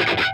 you